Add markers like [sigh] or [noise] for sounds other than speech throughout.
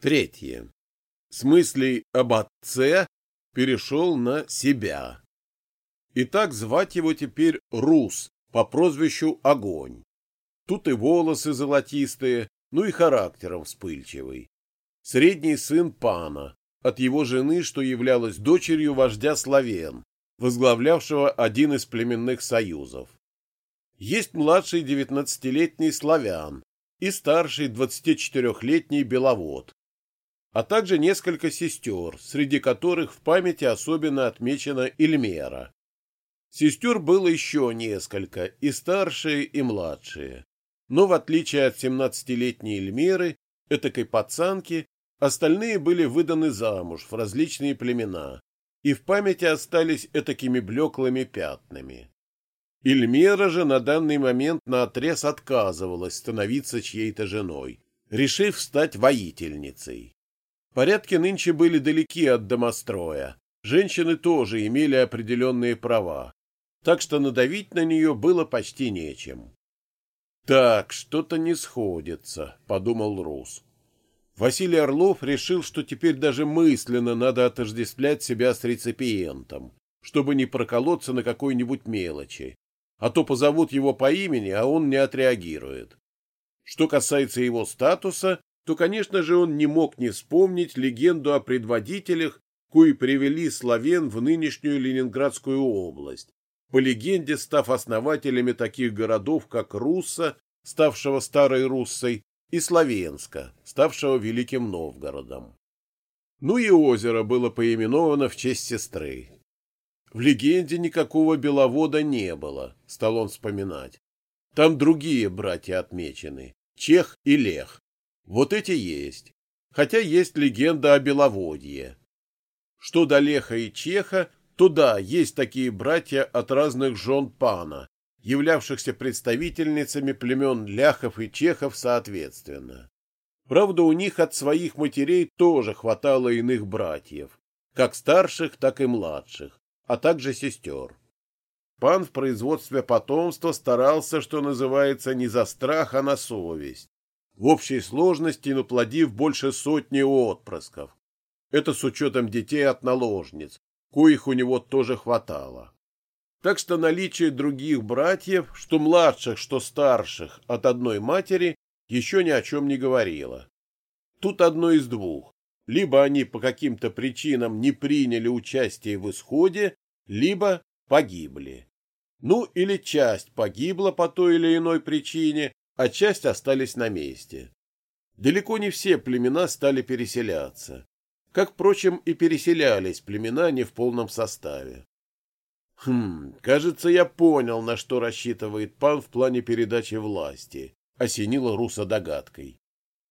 Третье. С мыслей об отце перешел на себя. И так звать его теперь Рус по прозвищу Огонь. Тут и волосы золотистые, ну и характером вспыльчивый. Средний сын пана, от его жены, что являлась дочерью вождя Славен, возглавлявшего один из племенных союзов. Есть младший девятнадцатилетний славян и старший двадцатичетырехлетний беловод, а также несколько сестер, среди которых в памяти особенно отмечена Ильмера. Сестер было еще несколько, и старшие, и младшие. Но в отличие от семнадцатилетней Эльмеры, этакой пацанки, остальные были выданы замуж в различные племена и в памяти остались этакими блеклыми пятнами. Ильмера же на данный момент наотрез отказывалась становиться чьей-то женой, решив стать воительницей. Порядки нынче были далеки от домостроя, женщины тоже имели определенные права, так что надавить на нее было почти нечем. «Так, что-то не сходится», — подумал Рус. Василий Орлов решил, что теперь даже мысленно надо отождествлять себя с реципиентом, чтобы не проколоться на какой-нибудь мелочи, а то позовут его по имени, а он не отреагирует. Что касается его статуса, то, конечно же, он не мог не вспомнить легенду о предводителях, кои привели славян в нынешнюю Ленинградскую область, по легенде став основателями таких городов, как Русса, ставшего Старой Руссой, и Славенска, ставшего Великим Новгородом. Ну и озеро было поименовано в честь сестры. В легенде никакого беловода не было, стал он вспоминать. Там другие братья отмечены, Чех и Лех. Вот эти есть. Хотя есть легенда о беловодье. Что до Леха и Чеха, то да, есть такие братья от разных жен пана, являвшихся представительницами племен ляхов и чехов соответственно. Правда, у них от своих матерей тоже хватало иных братьев, как старших, так и младших, а также сестер. Пан в производстве потомства старался, что называется, не за страх, а на совесть, в общей сложности наплодив больше сотни отпрысков. Это с учетом детей от наложниц, коих у него тоже хватало. Так что наличие других братьев, что младших, что старших, от одной матери, еще ни о чем не говорило. Тут одно из двух. Либо они по каким-то причинам не приняли участие в исходе, либо погибли. Ну, или часть погибла по той или иной причине, а часть остались на месте. Далеко не все племена стали переселяться как, впрочем, и переселялись племена не в полном составе. Хм, кажется, я понял, на что рассчитывает пан в плане передачи власти, осенила Руса догадкой.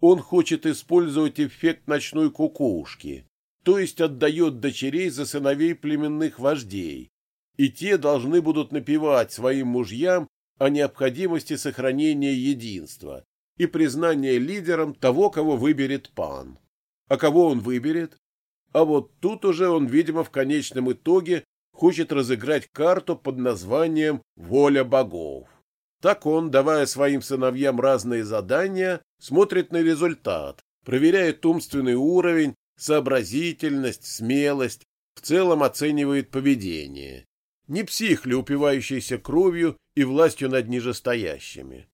Он хочет использовать эффект ночной кукушки, то есть отдает дочерей за сыновей племенных вождей, и те должны будут напевать своим мужьям о необходимости сохранения единства и признания лидером того, кого выберет пан. А кого он выберет? А вот тут уже он, видимо, в конечном итоге хочет разыграть карту под названием «Воля богов». Так он, давая своим сыновьям разные задания, смотрит на результат, проверяет умственный уровень, сообразительность, смелость, в целом оценивает поведение. Не псих ли, упивающийся кровью и властью над нижестоящими?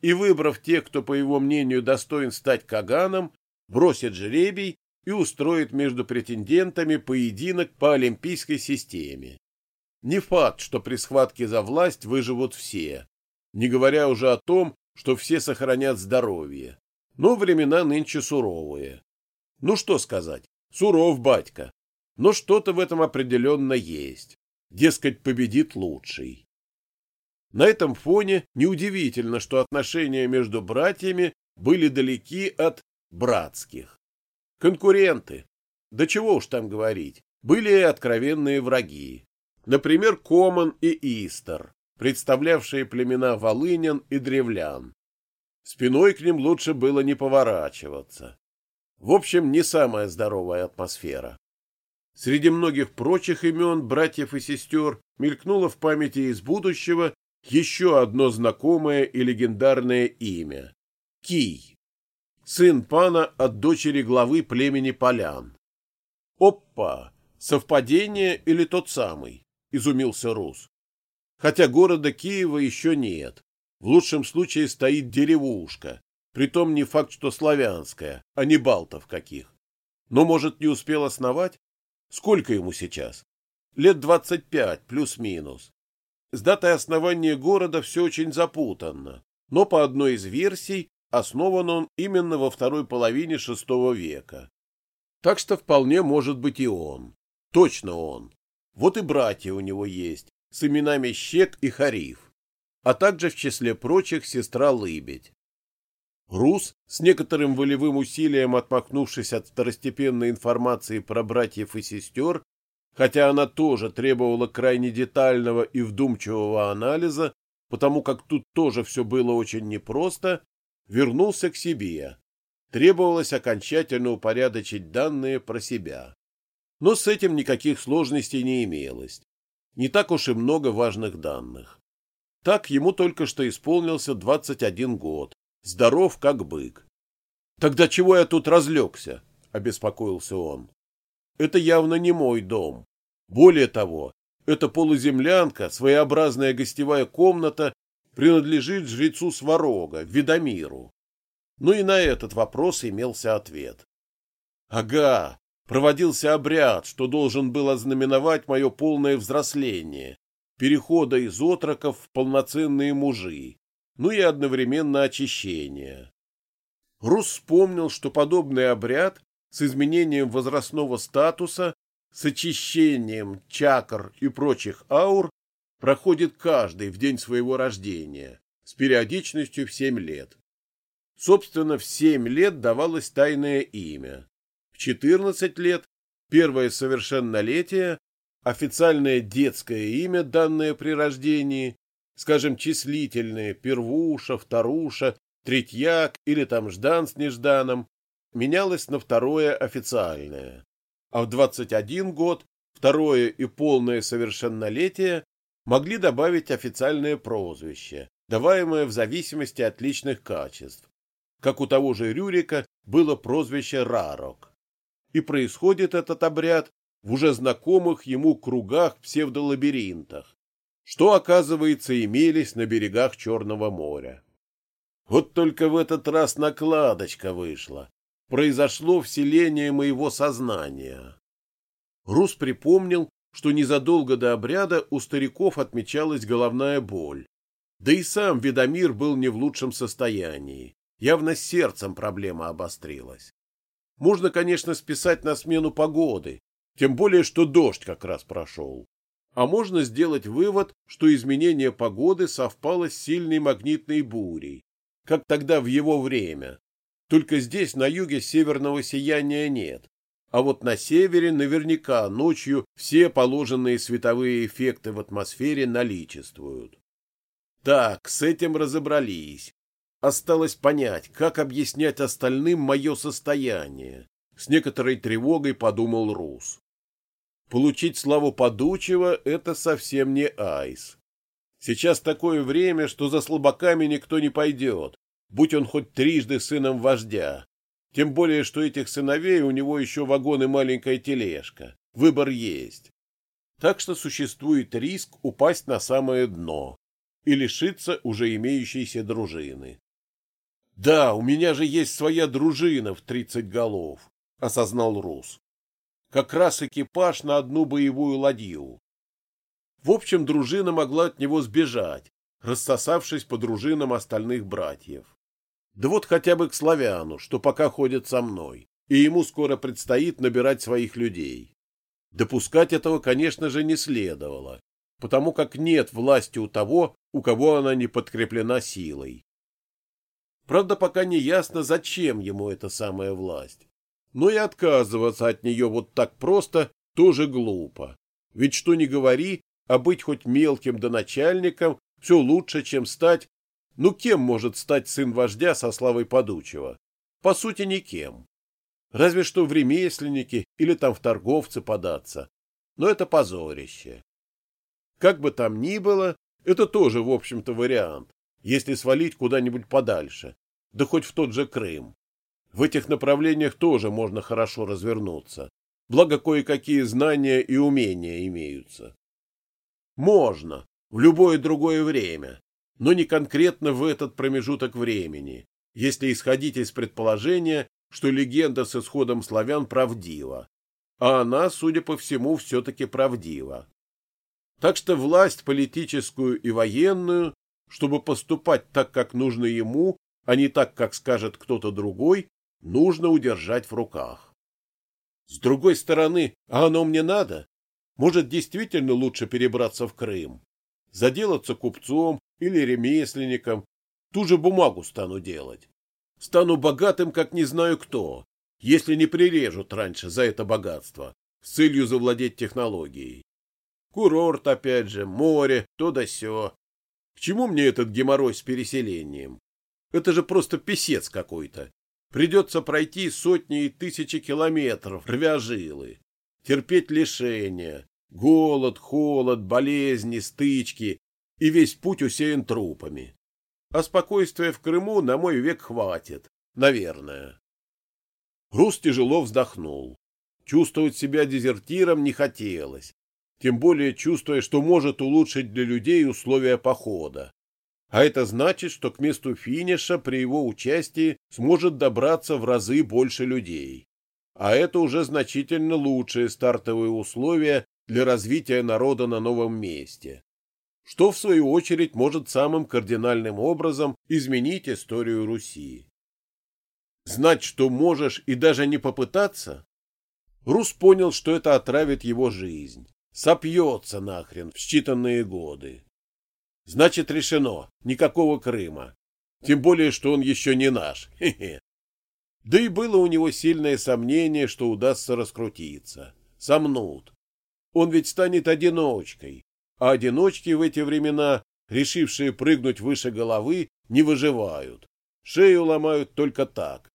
И выбрав тех, кто, по его мнению, достоин стать Каганом, бросит жребий и устроит между претендентами поединок по олимпийской системе. Не факт, что при схватке за власть выживут все, не говоря уже о том, что все сохранят здоровье. Но времена нынче суровые. Ну что сказать, суров батька. Но что-то в этом определенно есть. Дескать, победит лучший. На этом фоне неудивительно, что отношения между братьями были далеки от братских. Конкуренты. Да чего уж там говорить, были откровенные враги. Например, Коман и Истер, представлявшие племена волынян и древлян. Спиной к ним лучше было не поворачиваться. В общем, не самая здоровая атмосфера. Среди многих прочих имен братьев и сестер мелькнуло в памяти из будущего еще одно знакомое и легендарное имя — Кий. сын пана от дочери главы племени полян. Опа! Совпадение или тот самый? Изумился Рус. Хотя города Киева еще нет. В лучшем случае стоит деревушка, притом не факт, что славянская, а не балтов каких. Но, может, не успел основать? Сколько ему сейчас? Лет двадцать пять, плюс-минус. С датой основания города все очень запутанно, но по одной из версий основан он именно во второй половине шестого века. Так что вполне может быть и он. Точно он. Вот и братья у него есть, с именами Щек и Хариф, а также в числе прочих сестра Лыбедь. Рус, с некоторым волевым усилием отмахнувшись от второстепенной информации про братьев и сестер, хотя она тоже требовала крайне детального и вдумчивого анализа, потому как тут тоже все было очень непросто, вернулся к себе. Требовалось окончательно упорядочить данные про себя. Но с этим никаких сложностей не имелось. Не так уж и много важных данных. Так ему только что исполнился 21 год, здоров как бык. «Тогда чего я тут разлегся?» — обеспокоился он. «Это явно не мой дом. Более того, эта полуземлянка, своеобразная гостевая комната, принадлежит жрецу Сварога, Ведомиру. Ну и на этот вопрос имелся ответ. Ага, проводился обряд, что должен был ознаменовать мое полное взросление, перехода из отроков в полноценные мужи, ну и одновременно очищение. Рус вспомнил, что подобный обряд с изменением возрастного статуса с очищением чакр и прочих аур проходит каждый в день своего рождения с периодичностью в семь лет. Собственно, в семь лет давалось тайное имя. В четырнадцать лет – первое совершеннолетие, официальное детское имя, данное при рождении, скажем, числительные первуша, вторуша, третьяк или там ждан с нежданом, менялось на второе официальное. А в 21 год второе и полное совершеннолетие могли добавить официальное прозвище, даваемое в зависимости от личных качеств, как у того же Рюрика было прозвище Рарок. И происходит этот обряд в уже знакомых ему кругах-псевдолабиринтах, что, оказывается, имелись на берегах Черного моря. Вот только в этот раз накладочка вышла произошло вселение моего сознания. Рус припомнил, что незадолго до обряда у стариков отмечалась головная боль. Да и сам Ведомир был не в лучшем состоянии. Явно с сердцем проблема обострилась. Можно, конечно, списать на смену погоды, тем более, что дождь как раз прошел. А можно сделать вывод, что изменение погоды совпало с сильной магнитной бурей, как тогда в его время, только здесь, на юге, северного сияния нет. А вот на севере наверняка ночью все положенные световые эффекты в атмосфере наличествуют. Так, с этим разобрались. Осталось понять, как объяснять остальным мое состояние. С некоторой тревогой подумал Рус. Получить славу подучего — это совсем не айс. Сейчас такое время, что за слабаками никто не пойдет, будь он хоть трижды сыном вождя. Тем более, что этих сыновей у него еще вагон и маленькая тележка. Выбор есть. Так что существует риск упасть на самое дно и лишиться уже имеющейся дружины. «Да, у меня же есть своя дружина в тридцать голов», — осознал Рус. «Как раз экипаж на одну боевую ладью». В общем, дружина могла от него сбежать, рассосавшись по дружинам остальных братьев. Да вот хотя бы к славяну, что пока ходит со мной, и ему скоро предстоит набирать своих людей. Допускать этого, конечно же, не следовало, потому как нет власти у того, у кого она не подкреплена силой. Правда, пока не ясно, зачем ему эта самая власть. Но и отказываться от нее вот так просто тоже глупо. Ведь что ни говори, а быть хоть мелким да начальником все лучше, чем стать ну кем может стать сын вождя со славой подучего? По сути, никем. Разве что в ремесленники или там в торговцы податься. Но это позорище. Как бы там ни было, это тоже, в общем-то, вариант, если свалить куда-нибудь подальше, да хоть в тот же Крым. В этих направлениях тоже можно хорошо развернуться, благо кое-какие знания и умения имеются. Можно, в любое другое время, но не конкретно в этот промежуток времени, если исходить из предположения, что легенда с исходом славян правдива, а она, судя по всему, все-таки правдива. Так что власть политическую и военную, чтобы поступать так, как нужно ему, а не так, как скажет кто-то другой, нужно удержать в руках. С другой стороны, а оно мне надо? Может, действительно лучше перебраться в Крым? Заделаться купцом или ремесленником? Ту же бумагу стану делать. Стану богатым, как не знаю кто, если не прирежут раньше за это богатство, с целью завладеть технологией. Курорт, опять же, море, то да сё. К чему мне этот геморрой с переселением? Это же просто писец какой-то. Придется пройти сотни и тысячи километров, рвя жилы, терпеть лишения, голод, холод, болезни, стычки, и весь путь усеян трупами. А спокойствия в Крыму на мой век хватит, наверное. Рус тяжело вздохнул. Чувствовать себя дезертиром не хотелось, тем более чувствуя, что может улучшить для людей условия похода. А это значит, что к месту финиша при его участии сможет добраться в разы больше людей. А это уже значительно лучшие стартовые условия для развития народа на новом месте, что в свою очередь может самым кардинальным образом изменить историю Руси. Знать, что можешь и даже не попытаться? Рус понял, что это отравит его жизнь, сопьется нахрен в считанные годы. Значит, решено, никакого Крыма. Тем более, что он еще не наш. [laughs] Хе -хе. Да и было у него сильное сомнение, что удастся раскрутиться. Сомнут. Он ведь станет одиночкой, а одиночки в эти времена, решившие прыгнуть выше головы, не выживают. Шею ломают только так.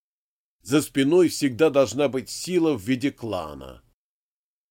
За спиной всегда должна быть сила в виде клана.